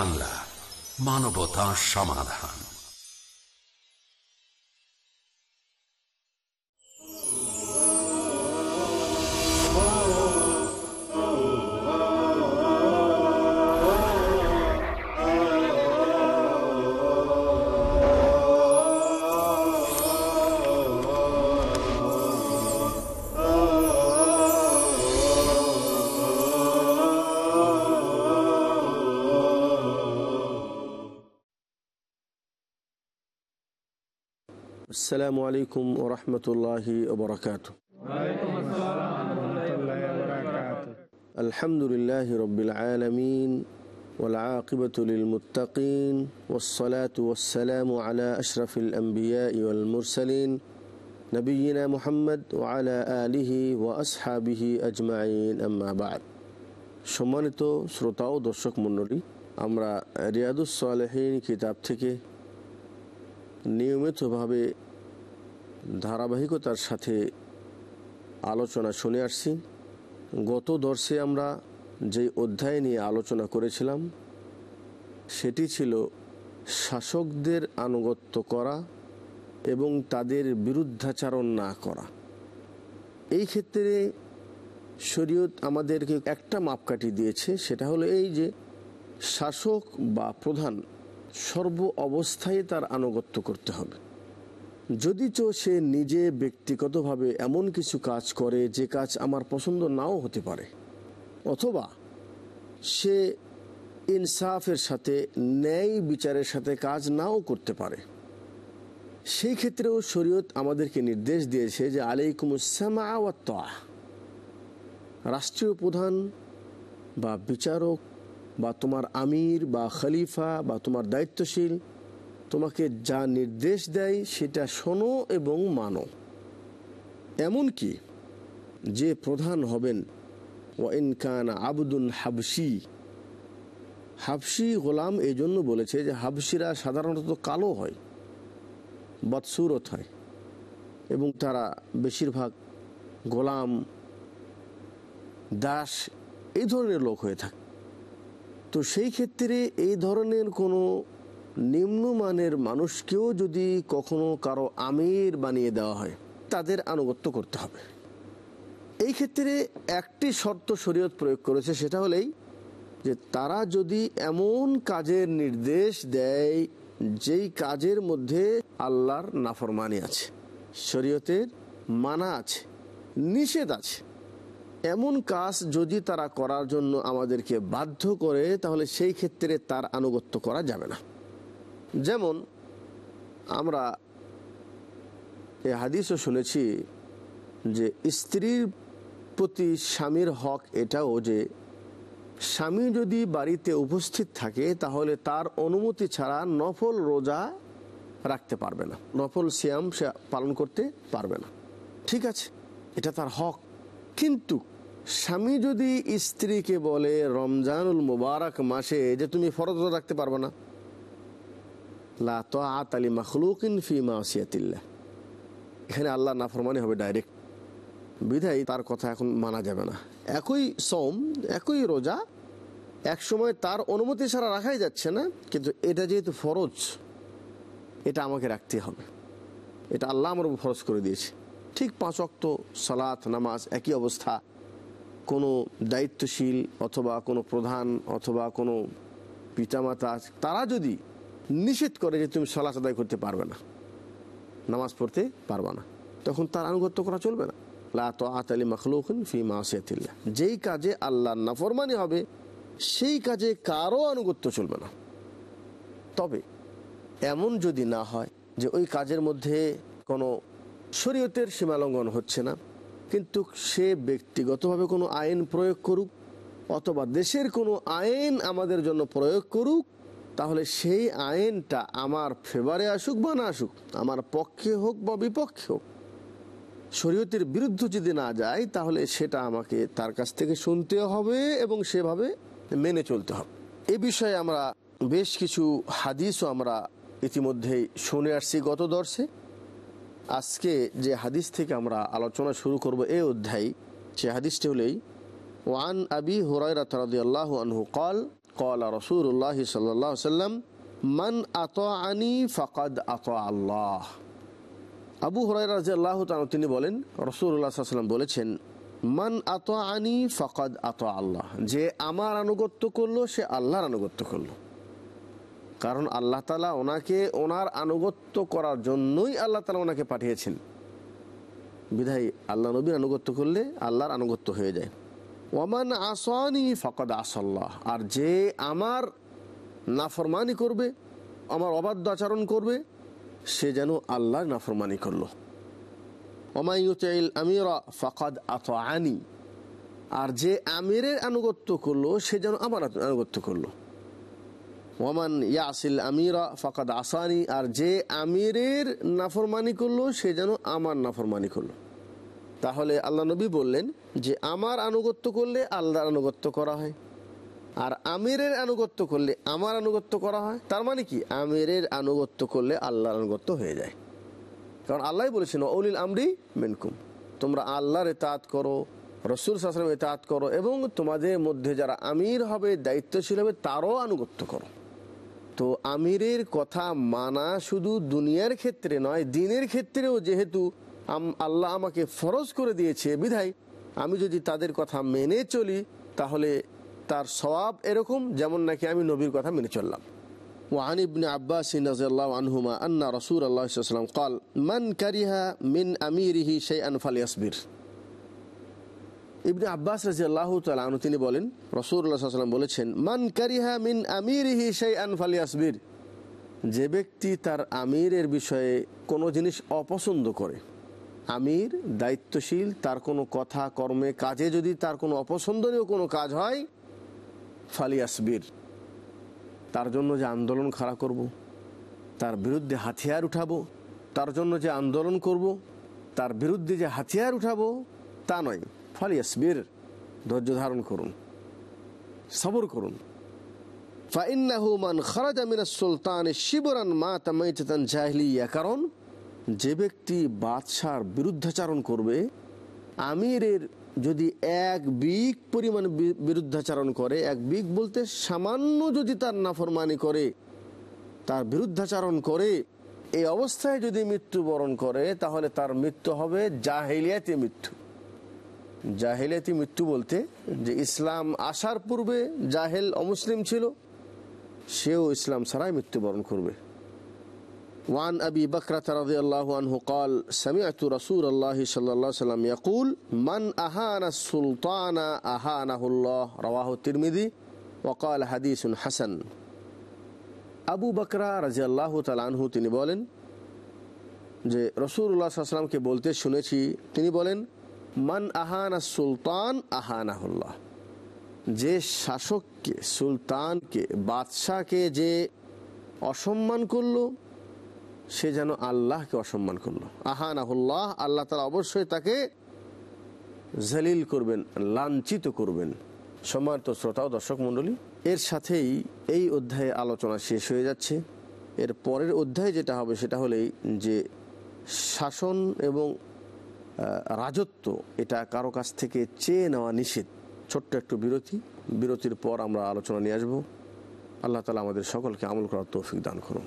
বাংলা মানবতা সমাধান। السلام عليكم ورحمة الله وبركاته الحمد لله رب العالمين والعاقبة للمتقين والصلاة والسلام على أشرف الأنبياء والمرسلين نبينا محمد وعلى آله وأصحابه أجمعين أما بعد সম্মানিত শ্রোতা ও দর্শক মণ্ডলী আমরা রিয়াদুস সালেহীন কিতাব থেকে নিয়মিতভাবে ধারাবাহিকতার সাথে আলোচনা শুনে আসছি। গত দর্শে আমরা যে অধ্যায় নিয়ে আলোচনা করেছিলাম, সেটি ছিল শাসকদের আনুগত্য করা এবং তাদের বিরুদ্ধাচারণ না করা। এই ক্ষেত্রে শরীয়ত আমাদেরকে একটা মাপকাঠি দিয়েছে, সেটা হলো এই যে শাসক বা প্রধান সর্ব অবস্থায় তার আনুগত্য করতে হবে। যদিচ সে নিজে ব্যক্তিগতভাবে এমন কিছু কাজ করে যে কাজ আমার পছন্দ নাও হতে পারে। অথবা সে ইনসাফের সাথে, ন্যায় বিচারের সাথে কাজ নাও করতে পারে। সেই ক্ষেত্রেও শরীয়ত আমাদেরকে নির্দেশ দিয়েছে যে আলাইকুম আলাইকুমুসামা রাষ্ট্রীয় প্রধান বা বিচারক বা তোমার আমির বা খলিফা বা তোমার দায়িত্বশীল তোমাকে যা নির্দেশ দেয় সেটা শোনো এবং মানো। এমনকি যে প্রধান হবেন ওয়াইনকান আবদুল হাবসি হাবসি গোলাম এই জন্য বলেছে যে হাবসিরা সাধারণত কালো হয় বৎসুরত হয় এবং তারা বেশিরভাগ গোলাম, দাস এই ধরনের লোক হয়ে থাকে। তো সেই ক্ষেত্রে এই ধরনের কোনো নিম্নমানের মানুষকেও যদি কখনো কারও আমির বানিয়ে দেওয়া হয়, তাদের আনুগত্য করতে হবে। এই ক্ষেত্রে একটি শর্ত শরীয়ত প্রয়োগ করেছে, সেটা হলেই যে তারা যদি এমন কাজের নির্দেশ দেয়, যেই কাজের মধ্যে আল্লাহর নাফরমানি আছে, শরীয়তের মানা আছে, নিষেধ আছে, এমন কাজ যদি তারা করার জন্য আমাদেরকে বাধ্য করে, তাহলে সেই ক্ষেত্রে তার আনুগত্য করা যাবে না। যেমন আমরা এ হাদিসও শুনেছি যে স্ত্রীর প্রতি স্বামীর হক এটাও যে স্বামী যদি বাড়িতে উপস্থিত থাকে, তাহলে তার অনুমতি ছাড়া নফল রোজা রাখতে পারবে না। নফল শ্যাম সে পালন করতে পারবে না। ঠিক আছে, এটা তার হক। কিন্তু স্বামী যদি স্ত্রীকে বলে রমজানুল মুবারক মাসে যে তুমি ফরজ রাখতে পারবে না লা তো আতালি মখলুকিন ফি এখানে আল্লাহ নাফরমানি হবে ডাইরেক্ট বিধায় তার কথা এখন মানা যাবে না। একই সোম একই রোজা এক সময় তার অনুমতি ছাড়া রাখাই যাচ্ছে না, কিন্তু এটা যেহেতু ফরজ, এটা আমাকে রাখতে হবে। এটা আল্লাহ আমার ফরজ করে দিয়েছে। ঠিক পাঁচ অক্ত সালাত, নামাজ একই অবস্থা। কোনো দায়িত্বশীল অথবা কোনো প্রধান অথবা কোনো পিতামাতা, তারা যদি নিষেধ করে যে তুমি সলাচ আদায় করতে পারবে না, নামাজ পড়তে পারবে না। তখন তার আনুগত্য করা চলবে না। ফি যেই কাজে আল্লাহ নাফরমানি হবে, সেই কাজে কারও আনুগত্য চলবে না। তবে এমন যদি না হয় যে ওই কাজের মধ্যে কোনো শরীয়তের সীমালঙ্ঘন হচ্ছে না, কিন্তু সে ব্যক্তিগতভাবে কোনো আইন প্রয়োগ করুক, অথবা দেশের কোনো আইন আমাদের জন্য প্রয়োগ করুক তাহলে সেই আইনটা আমার ফেভারে আসুক বা না আসুক, আমার পক্ষে হোক বা বিপক্ষে হোক, শরীয়তের বিরুদ্ধ যদি না যায়, তাহলে সেটা আমাকে তার কাছ থেকে শুনতে হবে এবং সেভাবে মেনে চলতে হবে। এ বিষয়ে আমরা বেশ কিছু হাদিসও আমরা ইতিমধ্যেই শুনে আসছি গত দর্শে। আজকে যে হাদিস থেকে আমরা আলোচনা শুরু করব এই অধ্যায়, সে হাদিসটি হলেই ওয়ান আবি হুরাই রাতারদি আল্লাহ আনহু কল কলা রসুল্লাহ সাল্লাহ সাল্লাম মান আত আনি ফকাদ আত আল্লাহ আবু হরাই রাজা তিনি বলেন রসুল্লাহ সাল্লাম বলেছেন, মান আত আনি ফকাদ আত আল্লাহ। যে আমার আনুগত্য করল, সে আল্লাহর আনুগত্য করল। কারণ আল্লাহ তালা ওনাকে, ওনার আনুগত্য করার জন্যই আল্লাহ তালা ওনাকে পাঠিয়েছেন। বিধায় আল্লাহ নবীর আনুগত্য করলে আল্লাহর আনুগত্য হয়ে যায়। ওমান আসানি ফকদ আসল্লাহ। আর যে আমার নাফরমানি করবে, আমার অবাধ্য আচরণ করবে, সে যেন আল্লাহর নাফরমানি করল। ওমাইল আমিরা ফকাদ আত আনি আর যে আমিরের আনুগত্য করল, সে যেন আমার আনুগত্য করল। ওমান ইয়াসিল আমিরা ফকাদ আসানি। আর যে আমিরের নাফরমানি করল, সে যেন আমার নাফরমানি করল। তাহলে আল্লাহ নবী বললেন যে, আমার আনুগত্য করলে আল্লাহর আনুগত্য করা হয়। আর আমিরের আনুগত্য করলে আমার আনুগত্য করা হয়। তার মানে কি? আমিরের আনুগত্য করলে আল্লাহর আনুগত্য হয়ে যায়। কারণ আল্লাহ বলেছেন অলিল আমরি মেনকুম। তোমরা আল্লাহর এতাত করো, রসুল সাসলাম এতাত করো এবং তোমাদের মধ্যে যারা আমির হবে, দায়িত্বশীল হবে, তারও আনুগত্য করো। তো আমিরের কথা মানা শুধু দুনিয়ার ক্ষেত্রে নয়, দিনের ক্ষেত্রেও যেহেতু আল্লাহ আমাকে ফরজ করে দিয়েছে বিধায় আমি যদি তাদের কথা মেনে চলি তাহলে তার সবাব এরকম যেমন নাকি আমি নবীর কথা মেনে চললাম وعن ابن عباس رضي الله عنهما أن رسول الله صلى الله عليه وسلم قال من كره من أميره شيئا فليصبر ইবনে আব্বাস রাজি আল্লাহ তালু তিনি বলেন রসুল্লাহ সাল্লাম বলেছেন মান কারিহা মিন আমিরিহি সেই আনফালি আসবির যে ব্যক্তি তার আমিরের বিষয়ে কোনো জিনিস অপছন্দ করে আমির দায়িত্বশীল, তার কোনো কথা, কর্মে, কাজে যদি তার কোনো অপছন্দনীয় কোনো কাজ হয় ফালি আসবির তার জন্য যে আন্দোলন খাড়া করব। তার বিরুদ্ধে হাতিয়ার উঠাবো, তার জন্য যে আন্দোলন করব। তার বিরুদ্ধে যে হাতিয়ার উঠাবো, তা নয় ফালিয়াসবির, ধৈর্য ধারণ করুন, সবর করুন কারণ যে ব্যক্তি বাদশার বিরুদ্ধাচারণ করবে, আমিরের যদি এক বিগ পরিমাণ বিরুদ্ধাচারণ করে, এক বিক বলতে সামান্য যদি তার নাফরমানি করে, তার বিরুদ্ধাচারণ করে, এই অবস্থায় যদি মৃত্যুবরণ করে, তাহলে তার মৃত্যু হবে জাহেলিয়াতি মৃত্যু। জাহেলিয়াতি মৃত্যু বলতে যে ইসলাম আসার পূর্বে জাহেল অমুসলিম ছিল, সেও ইসলাম ছাড়াই মৃত্যুবরণ করবে। وعن أبي بكرة رضي الله عنه قال سمعت رسول الله صلى الله عليه وسلم يقول من أهان السلطان أهانه الله رواه الترمذي وقال حديث حسن আবু বকরা রাজি আল্লাহ তালানহু তিনি বলেন যে রসুল্লাহ সাল্লামকে বলতে শুনেছি তিনি বলেন মান আহানা সুলতান আহানাহুল্লাহ যে শাসককে সুলতানকে বাদশাহকে যে অসম্মান করলো সে যেন আল্লাহকে অসম্মান করল। আহানাহুল্লাহ, আল্লাহ তালা অবশ্যই তাকে জলিল করবেন, লাঞ্ছিত করবেন। সম্মানিত শ্রোতা ও দর্শক মণ্ডলী, এর সাথেই এই অধ্যায়ে আলোচনা শেষ হয়ে যাচ্ছে। এর পরের অধ্যায় যেটা হবে সেটা হলেই যে শাসন এবং রাজত্ব, এটা কারও কাছ থেকে চেয়ে নেওয়া নিষেধ। ছোট্ট একটু বিরতি। বিরতির পর আমরা আলোচনা নিয়ে আসব। আল্লাহ তালা আমাদের সকলকে আমল করার তৌফিক দান করুন।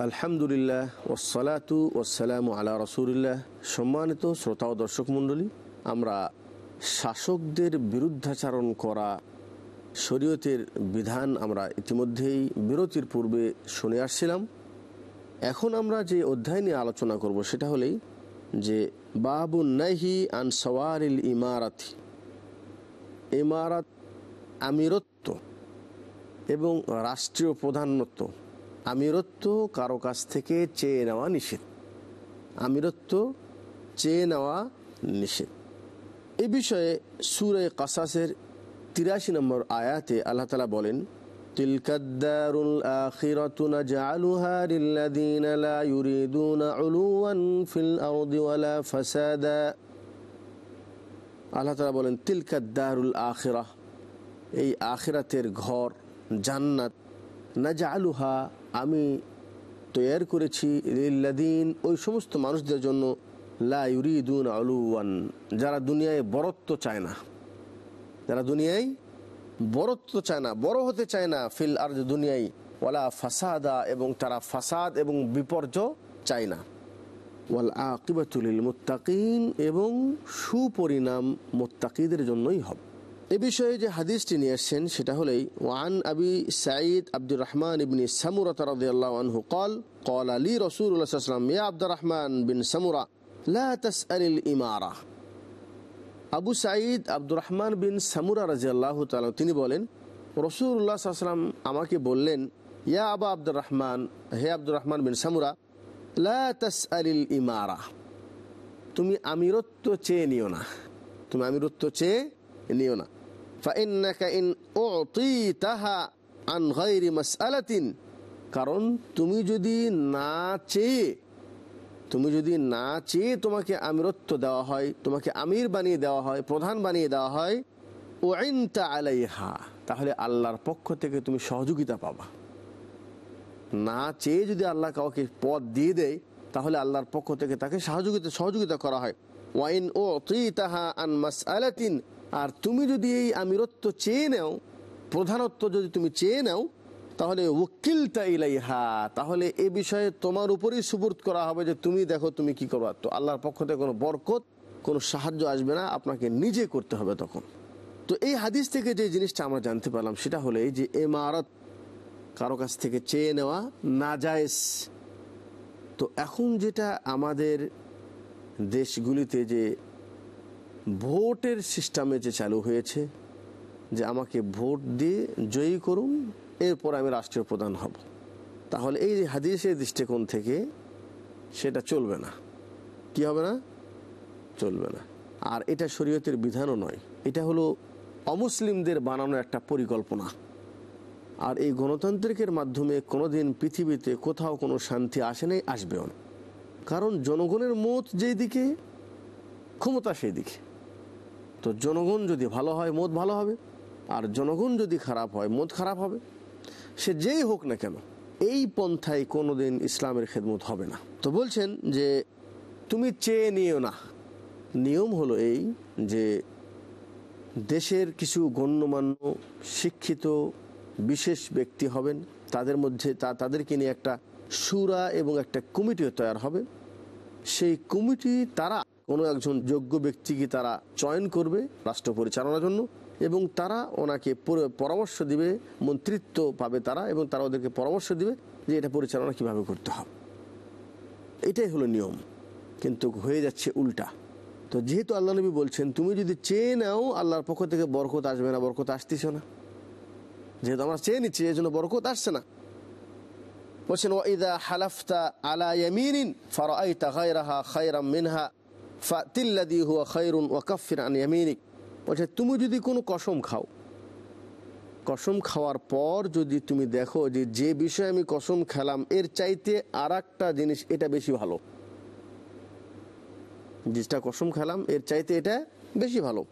আলহামদুলিল্লাহ ওসালাতু ওসালাম আলা রসুলিল্লাহ। সম্মানিত শ্রোতা ও দর্শক মণ্ডলী, আমরা শাসকদের বিরুদ্ধাচারণ করা শরীয়তের বিধান আমরা ইতিমধ্যেই বিরতির পূর্বে শুনে আসছিলাম। এখন আমরা যে অধ্যায় নিয়ে আলোচনা করব সেটা হলেই যে বাবু নাহি আন সওয়ারিল ইমারাতি। ইমারাত আমিরত্ব এবং রাষ্ট্রীয় প্রধানত্ব আমিরত্ব কারও কাছ থেকে চেয়ে নেওয়া নিষেধ। আমিরত্ব চেয়ে নেওয়া নিষেধ। এ বিষয়ে সুরে কাসাসের তিরাশি নম্বর আয়াতে আল্লাহ তালা বলেন ফাসাদা। বলেন তিলকাদ্দারুল এই আখিরাতের ঘর জান্নাত, নাজআলুহা আমি তৈয়ার করেছি লিল্লাদিন, ওই সমস্ত মানুষদের জন্য লা ইউরিদুন আলুয়ান যারা দুনিয়ায় বরত্ব চায় না। যারা দুনিয়ায় বরত্ব চায় না, বড় হতে চায় না ফিল আর দুনিয়ায়, ওয়ালা ফাসাদা, এবং তারা ফাসাদ এবং বিপর্য চায় না। ওয়াল আকিবাতুল মুত্তাকিন, এবং সুপরিণাম মোত্তাকিদের জন্যই হবে। এ বিষয়ে যে হাদিসটি নিয়ে এসছেন সেটা হলেই, ওয়ান আবি সাঈদ আব্দুর রহমান ইবনি সামুরা তারদ্দাহ আনহু কল কল আলী রসুল্লাহাম ইয়া আব্দুর রহমান বিন সামুরা লাসআল ইমারা। আবু সাঈদ আব্দুর রহমান বিন সামুরা রাজি আল্লাহ তিনি বলেন রসুল্লাহ সাল্লাম আমাকে বললেন, ইয়া আবা আব্দুর রহমান হে আব্দুর রহমান বিন সামুরা লাসআল ইমারা। তুমি আমিরত্ব চেয়ে নিও না। তুমি আমিরত্ব চেয়ে নিও না। ফাইন্নাকা ইন উতিতাহা আন গায়রি মাসআলাতিন কারণ তুমি যদি না চেয়ে তুমি যদি না চেয়ে তোমাকে আমিরত্ব দেওয়া হয়, তোমাকে আমির বানিয়ে দেওয়া হয়, প্রধান বানিয়ে দেওয়া হয় ওয়াইনতা আলাইহা, তাহলে আল্লাহর পক্ষ থেকে তুমি সহযোগিতা পাবা। না চেয়ে যদি আল্লাহ কাউকে পদ দিয়ে দেয়, তাহলে আল্লাহর পক্ষ থেকে তাকে সহযোগিতা সহযোগিতা করা হয়। ওয়াইন ও তুই তাহা আন মাস আলাতিন আর তুমি যদি এই আমিরত্ব চেয়ে নাও, প্রধানত্ব যদি তুমি চেয়ে নাও, তাহলে উকিলটা ইলাইহা, তাহলে এ বিষয়ে তোমার উপরেই সুবুর্দ করা হবে যে তুমি দেখো তুমি কি করবা। তো আল্লাহর পক্ষ থেকে কোনো বরকত, কোনো সাহায্য আসবে না, আপনাকে নিজে করতে হবে তখন। তো এই হাদিস থেকে যে জিনিসটা আমরা জানতে পারলাম, সেটা হলে যে এমারত কারও কাছ থেকে চেয়ে নেওয়া না জায়েজ তো এখন যেটা আমাদের দেশগুলিতে যে ভোটের সিস্টেমে যে চালু হয়েছে, যে আমাকে ভোট দিয়ে জয়ী করুন, এরপর আমি রাষ্ট্রীয় প্রধান হব। তাহলে এই হাদিসের দৃষ্টিকোণ থেকে সেটা চলবে না। কি হবে না? চলবে না। আর এটা শরীয়তের বিধানও নয়। এটা হলো অমুসলিমদের বানানো একটা পরিকল্পনা। আর এই গণতান্ত্রিকের মাধ্যমে কোনোদিন পৃথিবীতে কোথাও কোনো শান্তি আসে নাই, আসবেও না। কারণ জনগণের মত যেই দিকে ক্ষমতা সেই দিকে তো জনগণ যদি ভালো হয়, মদ ভালো হবে। আর জনগণ যদি খারাপ হয়, মদ খারাপ হবে। সে যেই হোক না কেন, এই পন্থায় কোনোদিন ইসলামের খেদমত হবে না। তো বলছেন যে, তুমি চেয়ে নিও না। নিয়ম হলো এই যে, দেশের কিছু গণ্যমান্য, শিক্ষিত, বিশেষ ব্যক্তি হবেন। তাদের মধ্যে তা, তাদেরকে নিয়ে একটা সুরা এবং একটা কমিটিও তৈরি হবে। সেই কমিটি তারা কোনো একজন যোগ্য ব্যক্তিকে তারা চয়ন করবে রাষ্ট্র পরিচালনার জন্য এবং তারা ওনাকে পরামর্শ দিবে, মন্ত্রিত্ব পাবে তারা এবং তারা ওদেরকে পরামর্শ দিবে যে এটা পরিচালনা কীভাবে করতে হবে। এটাই হলো নিয়ম। কিন্তু হয়ে যাচ্ছে উল্টা। তো যেহেতু আল্লাহ নবী বলছেন, তুমি যদি চেয়ে নাও, আল্লাহর পক্ষ থেকে বরকত আসবে না, বরকত আসতেছ না। যেহেতু আমরা চেয়ে নিচ্ছি এই জন্য বরকত আসছে না। বলছেন ওয়াইদা হালাফতা আলা ইয়ামিনিন, ফারাআইতা গায়রাহা খায়রাম মিনহা। ফাতিল্লাযী হুয়া আন ইয়ামিনিক। বলছে, তুমি যদি কোনো কসম খাও, কসম খাওয়ার পর যদি তুমি দেখো যে যে বিষয়ে আমি কসম খেলাম, এর চাইতে আর জিনিস এটা বেশি ভালো। যেটা কসম খেলাম, এর চাইতে এটা বেশি ভালো।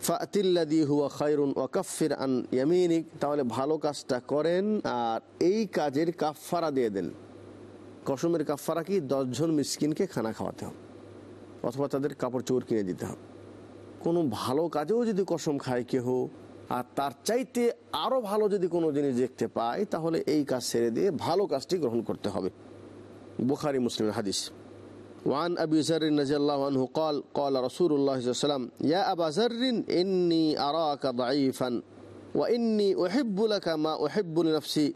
ফাতিল্লাদি হুয়া খায়রুন ওয়াকাফির আন ইয়ামিনিক, তাহলে ভালো কাজটা করেন আর এই কাজের কাফফারা দিয়ে দেন। কসমের কাফফারা কি? দশজন মিসকিনকে খানা খাওয়াতে হবে। অথবা তাদের কাপড় চোর কিনে দিতে হবে কোনো ভালো কাজেও যদি কসম খায় কেহ আর তার চাইতে আরও ভালো যদি কোনো জিনিস দেখতে পায় তাহলে এই কাজ ছেড়ে দিয়ে ভালো কাজটি গ্রহণ করতে হবে বুখারি মুসলিমের হাদিস وعن أبي ذر رضي الله عنه قال قال رسول الله صلى الله عليه وسلم يا أبا ذر إني أراك ضعيفا وإني أحب لك ما أحب لنفسي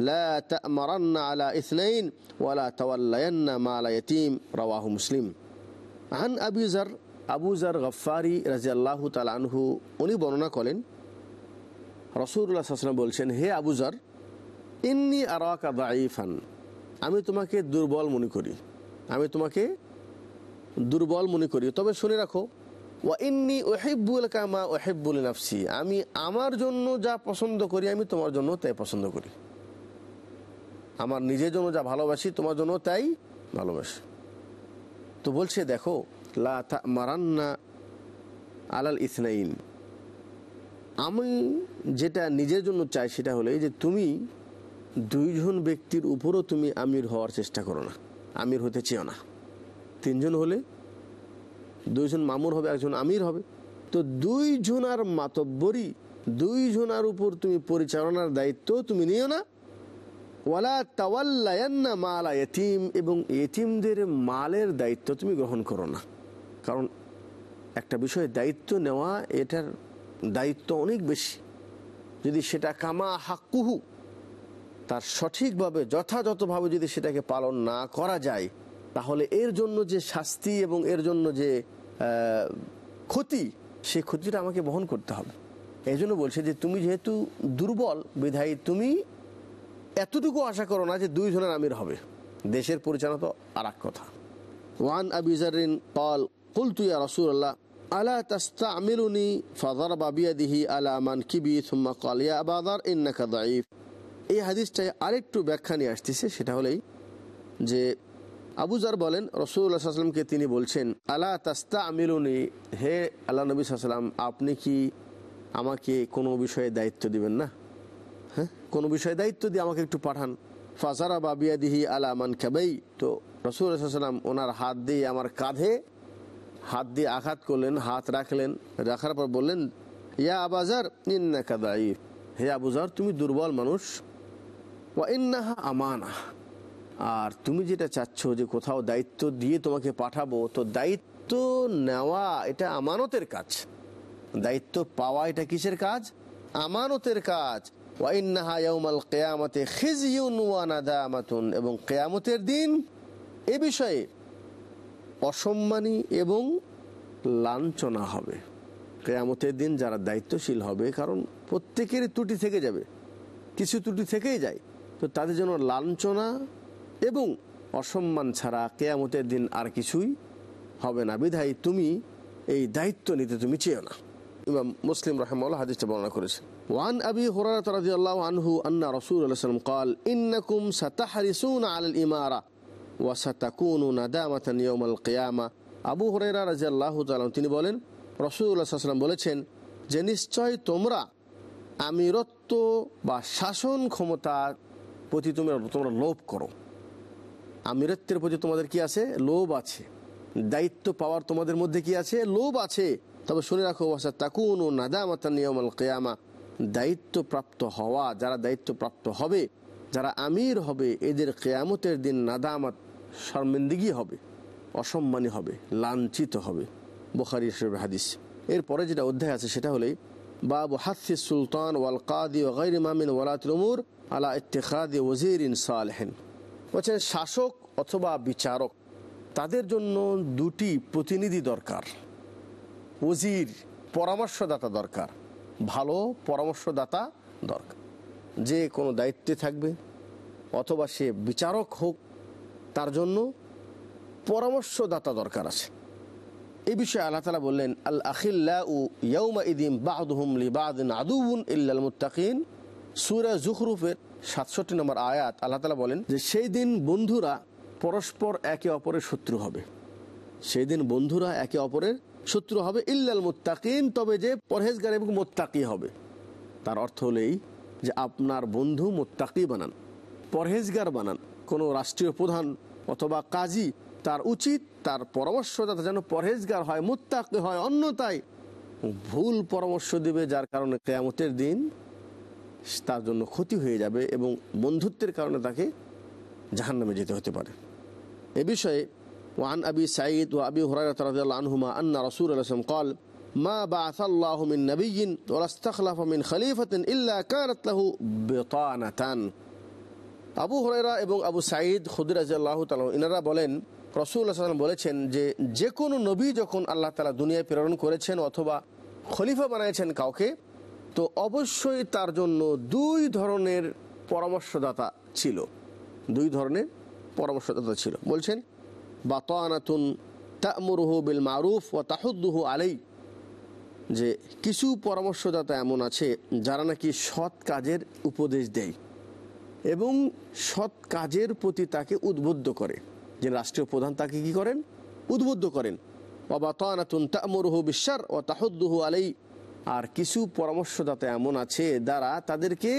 لا تأمرن على اثنين ولا تولين مال يتيم رواه مسلم আন আবিজার আবুজার গফারি রাজি আল্লাহ তালানহু উনি বর্ণনা করেন রসুল্লাহ সাসনা বলছেন, হে আবুজার ইন্নি আরাকা দাইফান আমি তোমাকে দুর্বল মনে করি, আমি তোমাকে দুর্বল মনে করি। তবে শুনে রাখো, ওয়া ইন্নি ওহেব্বুল কামা ওহেব্বুল নাফসি আমি আমার জন্য যা পছন্দ করি, আমি তোমার জন্য তাই পছন্দ করি। আমার নিজের জন্য যা ভালোবাসি, তোমার জন্য তাই ভালোবাসি। তো বলছে, দেখো মারান্না আলাল ইসনাইন। আমি যেটা নিজের জন্য চাই সেটা হলো যে তুমি দুইজন ব্যক্তির উপরও তুমি আমির হওয়ার চেষ্টা করো না, আমির হতে চেও না। তিনজন হলে দুইজন মামুর হবে, একজন আমির হবে। তো দুইজনার মাতব্বরই দুইজনার উপর তুমি পরিচালনার দায়িত্ব তুমি নিও না ওয়ালা তাওয়াল্লায়ান্না মালা এতিম এবং এতিমদের মালের দায়িত্ব তুমি গ্রহণ করো না। কারণ একটা বিষয়ে দায়িত্ব নেওয়া, এটার দায়িত্ব অনেক বেশি। যদি সেটা কামা হাক্কুহু, তার সঠিকভাবে, যথাযথভাবে যদি সেটাকে পালন না করা যায়, তাহলে এর জন্য যে শাস্তি এবং এর জন্য যে ক্ষতি সেই ক্ষতিটা আমাকে বহন করতে হবে। এই জন্য বলছে যে, তুমি যেহেতু দুর্বল, বিধায়ী তুমি এতটুকু আশা করো না যে দুইজনের আমির হবে। দেশের পরিচালনা তো আর এক কথা। ওয়ান আবিজারিন পল কুলতুয়া রসুল্লাহ আলা তাস্তা আমিরুনি ফাদার বাবিয়াদিহি আলা মান কিবি, সুম্মা কালিয়া আবাদার ইন্নাকা দাইফ এই হাদিসটায় আরেকটু ব্যাখ্যা নিয়ে আসতেছে, সেটা হলেই যে আবুজার বলেন রসুল্লাহ সাল্লামকে তিনি বলছেন, আলা তাস্তা আমিরুনি হে আল্লাহ নবী সাল্লাম আপনি কি আমাকে কোনো বিষয়ে দায়িত্ব দিবেন না? কোনো বিষয়ে দায়িত্ব দিয়ে আমাকে একটু পাঠান। ফাজারা বাবিয়া দিহি আলা মান খাবেই। তো রসুল সাল্লাম ওনার হাত দিয়ে আমার কাঁধে হাত দিয়ে আঘাত করলেন, হাত রাখলেন, রাখার পর বললেন, ইয়া আবাজার ইন্না কাদাইফ হে আবুজার তুমি দুর্বল মানুষ। ওয়া ইন্নাহা আমানা। আর তুমি যেটা চাচ্ছ যে কোথাও দায়িত্ব দিয়ে তোমাকে পাঠাবো, তো দায়িত্ব নেওয়া এটা আমানতের কাজ। দায়িত্ব পাওয়া এটা কিসের কাজ? আমানতের কাজ। কিয়ামতে এবং কেয়ামতের দিন এ বিষয়ে অসম্মানী এবং লাঞ্ছনা হবে। কেয়ামতের দিন যারা দায়িত্বশীল হবে, কারণ প্রত্যেকেরই ত্রুটি থেকে যাবে। কিছু ত্রুটি থেকেই যায়। তো তাদের জন্য লাঞ্ছনা এবং অসম্মান ছাড়া কেয়ামতের দিন আর কিছুই হবে না। বিধায় তুমি এই দায়িত্ব নিতে তুমি চেয়েও না। ইমাম মুসলিম রহমাল্লাহ হাদিসটা বর্ণনা করেছে ওয়ান আবি হুরায়রা রাদিয়াল্লাহু আনহু আন্না রাসূলুল্লাহ সাল্লাল্লাহু আলাইহি ওয়াসাল্লাম قال انكم ستحرسون على الاماره وستكون ندامه يوم القيامه আবু হুরায়রা রাদিয়াল্লাহু তাআলা তিনি বলেন রাসূলুল্লাহ সাল্লাল্লাহু আলাইহি ওয়াসাল্লাম বলেছেন যে নিশ্চয় তোমরা আমিরত্ব বা শাসন ক্ষমতার প্রতি তোমরা তোমরা লোভ করো আমিরত্বের প্রতি তোমাদের কি আছে লোভ আছে দায়িত্ব পাওয়ার তোমাদের মধ্যে কি আছে লোভ আছে তবে শুনে রাখো বাসা তাকুন ও নাদামাতা নিয়মাল কেয়ামা দায়িত্বপ্রাপ্ত হওয়া, যারা দায়িত্বপ্রাপ্ত হবে, যারা আমির হবে, এদের কেয়ামতের দিন নাদামাত, শর্মিন্দিগি হবে, অসম্মানী হবে, লাঞ্ছিত হবে। বোখারি হাদিস। এরপরে যেটা অধ্যায় আছে, সেটা হলেই বাবু হাসি সুলতান ওয়াল কাদি ও গৈর মামিন ওয়ালাতুল উমুর আলা ইত্তেখাদি ওজির ইন সালহেন। বলছেন শাসক অথবা বিচারক, তাদের জন্য দুটি প্রতিনিধি দরকার। ওজির, পরামর্শদাতা দরকার। ভালো পরামর্শদাতা দরকার। যে কোনো দায়িত্বে থাকবে, অথবা সে বিচারক হোক, তার জন্য পরামর্শদাতা দরকার আছে। এই বিষয়ে আল্লাহ তালা বললেন, আল আখিল্লা উ ইয়ৌমা ইদিম বাদহুম লি বাদিন আদুবুন ইল্লাল মুত্তাকিন। সুরা জুখরুফের সাতষট্টি নম্বর আয়াত আল্লাহ তালা বলেন যে, সেই দিন বন্ধুরা পরস্পর একে অপরের শত্রু হবে। সেই দিন বন্ধুরা একে অপরের শত্রু হবে ইল্লাল মুত্তাকিন, তবে যে পরহেজগার এবং মোত্তাকি হবে। তার অর্থ হলেই যে আপনার বন্ধু মোত্তাকি বানান, পরহেজগার বানান। কোনো রাষ্ট্রীয় প্রধান অথবা কাজী তার উচিত, তার পরামর্শদাতা যেন পরহেজগার হয়, মুত্তাকি হয়। অন্যতায় ভুল পরামর্শ দিবে, যার কারণে কেয়ামতের দিন তার জন্য ক্ষতি হয়ে যাবে এবং বন্ধুত্বের কারণে তাকে জাহান্নামে যেতে হতে পারে। এ বিষয়ে وعن أبي سعيد وأبي هريرة رضي الله عنهما أن رسول الله صلى الله عليه وسلم قال ما بعث الله من نبي ولا استخلف من خليفة إلا كانت له بطانة আবু হরাইরা এবং আবু সাঈদ খুদিরাজ আল্লাহ তালা ইনারা বলেন রসুল্লাহ সাল্লাম বলেছেন যে যে কোনো নবী যখন আল্লাহ তালা দুনিয়ায় প্রেরণ করেছেন অথবা খলিফা বানিয়েছেন কাউকে তো অবশ্যই তার জন্য দুই ধরনের পরামর্শদাতা ছিল দুই ধরনের পরামর্শদাতা ছিল বলছেন বাতানাতুন তামুরহু বিল মারুফ ও তাহুদ্দুহু আলাই যে কিছু পরামর্শদাতা এমন আছে, যারা নাকি সৎ কাজের উপদেশ দেয় এবং সৎ কাজের প্রতি তাকে উদ্বুদ্ধ করে। যে রাষ্ট্রীয় প্রধান তাকে কি করেন? উদ্বুদ্ধ করেন। অবাতানাতুন তামুরহু বিশ্বার ও তাহুদ্দুহু আলাই আর কিছু পরামর্শদাতা এমন আছে দ্বারা তাদেরকে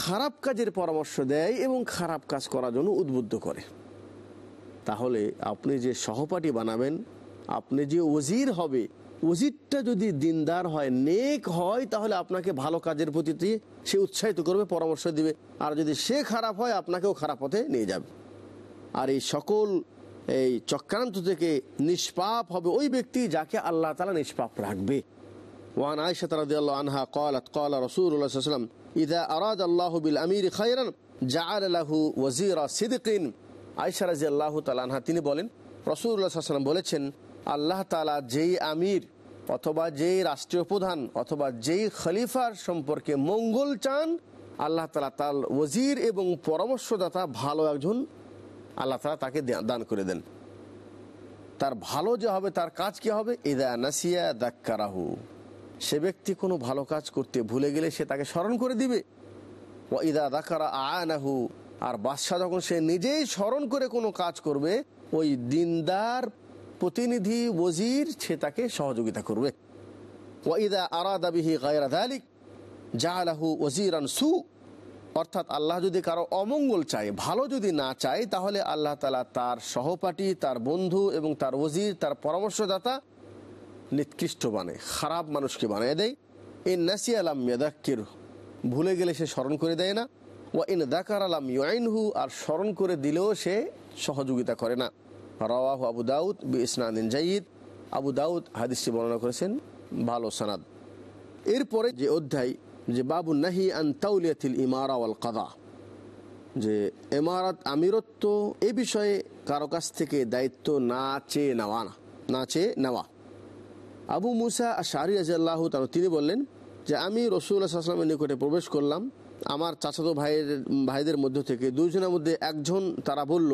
খারাপ কাজের পরামর্শ দেয় এবং খারাপ কাজ করার জন্য উদ্বুদ্ধ করে। তাহলে আপনি যে সহপাঠী বানাবেন আপনি যে ওজির হবে ওজিরটা যদি দিনদার হয় নেক হয় তাহলে আপনাকে ভালো কাজের প্রতি সে উৎসাহিত করবে পরামর্শ দিবে আর যদি সে খারাপ হয় আপনাকেও খারাপ পথে নিয়ে যাবে আর এই সকল এই চক্রান্ত থেকে নিষ্পাপ হবে ওই ব্যক্তি যাকে আল্লাহ তালা নিষ্পাপ রাখবে وعن عائشة رضي الله عنها قالت قال رسول الله صلى الله عليه وسلم إذا أراد الله بالأمير خيرا جعل له وزير صدق আয়সা রাজি আল্লাহ তালানহা তিনি বলেন রসুল্লাহ সাল্লাম বলেছেন, আল্লাহ তালা যেই আমির অথবা যেই রাষ্ট্রীয় প্রধান অথবা যেই খলিফার সম্পর্কে মঙ্গল চান, আল্লাহ তালা তাল ওজির এবং পরামর্শদাতা ভালো একজন, আল্লাহ তালা তাকে দান করে দেন। তার ভালো যে হবে, তার কাজ কি হবে? ইদা নাসিয়া দাক্কারাহু। সে ব্যক্তি কোনো ভালো কাজ করতে ভুলে গেলে সে তাকে স্মরণ করে দিবে। ও ইদা দাকারা আনাহু আর বাদশাহ যখন সে নিজেই স্মরণ করে কোনো কাজ করবে, ওই দিনদার প্রতিনিধি, ওজির, সে তাকে সহযোগিতা করবে। ওয়াইদা সু। অর্থাৎ আল্লাহ যদি কারও অমঙ্গল চায়, ভালো যদি না চায়, তাহলে আল্লাহ তালা তার সহপাঠী, তার বন্ধু এবং তার ওজির, তার পরামর্শদাতা নিকৃষ্ট বানে, খারাপ মানুষকে বানিয়ে দেয়। এই নাসি আলাম মেদাক্কির ভুলে গেলে সে স্মরণ করে দেয় না। ও দাকার আলাম ইউআইনহু আর স্মরণ করে দিলেও সে সহযোগিতা করে না। রওয়াহু আবু দাউদ বি ইসনাদিন জাইদ। আবু দাউদ হাদিসটি বর্ণনা করেছেন, ভালো সানাদ। এরপরে যে অধ্যায়, যে বাবু নাহি আন তাউলিয়াতিল ইমারা ওয়াল কাদা যে এমারাত আমিরত্ব এ বিষয়ে কারও কাছ থেকে দায়িত্ব না চেয়ে নেওয়া না না চেয়ে নেওয়া। আবু মুসা শাহরি আজাল্লাহ তিনি বললেন যে, আমি রসুল্লাহ আসলামের নিকটে প্রবেশ করলাম আমার চাচাতো ভাইয়ের, ভাইদের মধ্য থেকে দুইজনের মধ্যে একজন তারা বলল,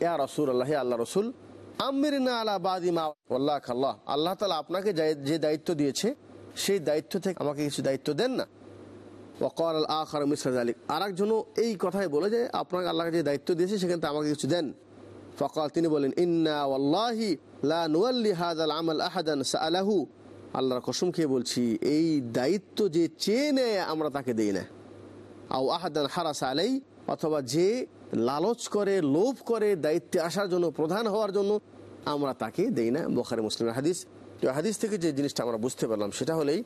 ইয়া রসুল আল্লাহ আল্লাহ রসুল আমির না আলা বাদিমা আল্লাহ খাল্লাহ আল্লাহ তালা আপনাকে যে- দায়িত্ব দিয়েছে, সেই দায়িত্ব থেকে আমাকে কিছু দায়িত্ব দেন না। ওকর আল আখার মিসর আলী আর একজনও এই কথাই বলে যে, আপনাকে আল্লাহকে যে দায়িত্ব দিয়েছে, সেখানে আমাকে কিছু দেন। ফকাল তিনি বলেন, ইন্না ওয়াল্লাহি লা নুয়াল্লি হাদাল আমাল সাআলাহু। আল্লাহর কসম খেয়ে বলছি, এই দায়িত্ব যে চেয়ে নেয়, আমরা তাকে দেই না। আও আহাদান হারাস আলাই অথবা যে লালচ করে, লোভ করে দায়িত্বে আসার জন্য, প্রধান হওয়ার জন্য আমরা তাকে দেই না। বোখারে মুসলিমের হাদিস। তো হাদিস থেকে যে জিনিসটা আমরা বুঝতে পারলাম, সেটা হলেই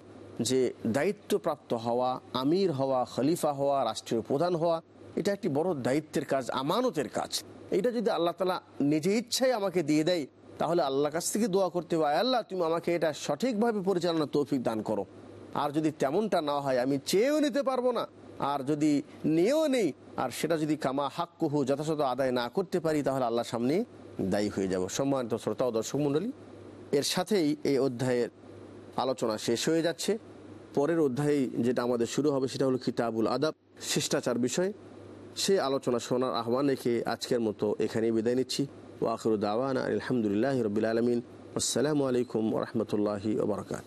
যে দায়িত্বপ্রাপ্ত হওয়া, আমির হওয়া, খলিফা হওয়া, রাষ্ট্রীয় প্রধান হওয়া, এটা একটি বড় দায়িত্বের কাজ, আমানতের কাজ। এটা যদি আল্লাহ তালা নিজে ইচ্ছাই আমাকে দিয়ে দেয়, তাহলে আল্লাহর কাছ থেকে দোয়া করতে হবে আল্লাহ, তুমি আমাকে এটা সঠিকভাবে পরিচালনা তৌফিক দান করো। আর যদি তেমনটা না হয়, আমি চেয়েও নিতে পারব না। আর যদি নিয়েও নেই, আর সেটা যদি কামা হাক্কুহু যথাযথ আদায় না করতে পারি, তাহলে আল্লাহর সামনে দায়ী হয়ে যাব। সম্মানিত শ্রোতা ও দর্শক মণ্ডলী, এর সাথেই এই অধ্যায়ের আলোচনা শেষ হয়ে যাচ্ছে। পরের অধ্যায়ে যেটা আমাদের শুরু হবে, সেটা হলো কিতাবুল আদাব, শিষ্টাচার বিষয়। সে আলোচনা শোনার আহ্বান রেখে আজকের মতো এখানেই বিদায় নিচ্ছি। ও আখরু দাওয়ানা আলহামদুলিল্লাহ রবিল আলমিন। আসসালামু আলাইকুম রহমতুল্লাহি ওবরাকাত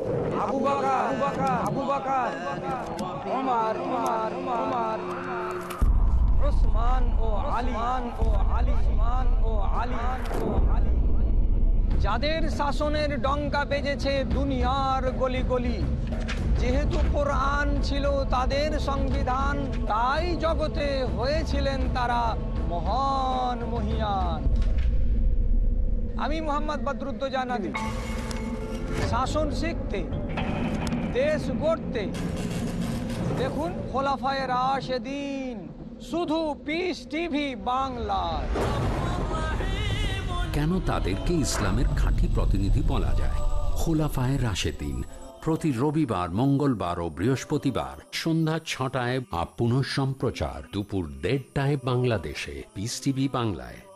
ও ও ও ও যাদের শাসনের ডঙ্কা বেজেছে দুনিয়ার গলি গলি যেহেতু কোরআন ছিল তাদের সংবিধান, তাই জগতে হয়েছিলেন তারা মহান মহিয়ান। আমি মোহাম্মদ বদরুদ্দোজানাদি শাসন শিখতে, দেশ গড়তে। দেখুন খোলাফায় রাশেদিন, শুধু পিস টিভি বাংলায়। কেন তাদেরকে ইসলামের খাঁটি প্রতিনিধি বলা যায়? খোলাফায় রাশেদিন, প্রতি রবিবার, মঙ্গলবার ও বৃহস্পতিবার সন্ধ্যা ছটায় আপ সম্প্রচার দুপুর দেড়টায় বাংলাদেশে, পিস টিভি বাংলায়।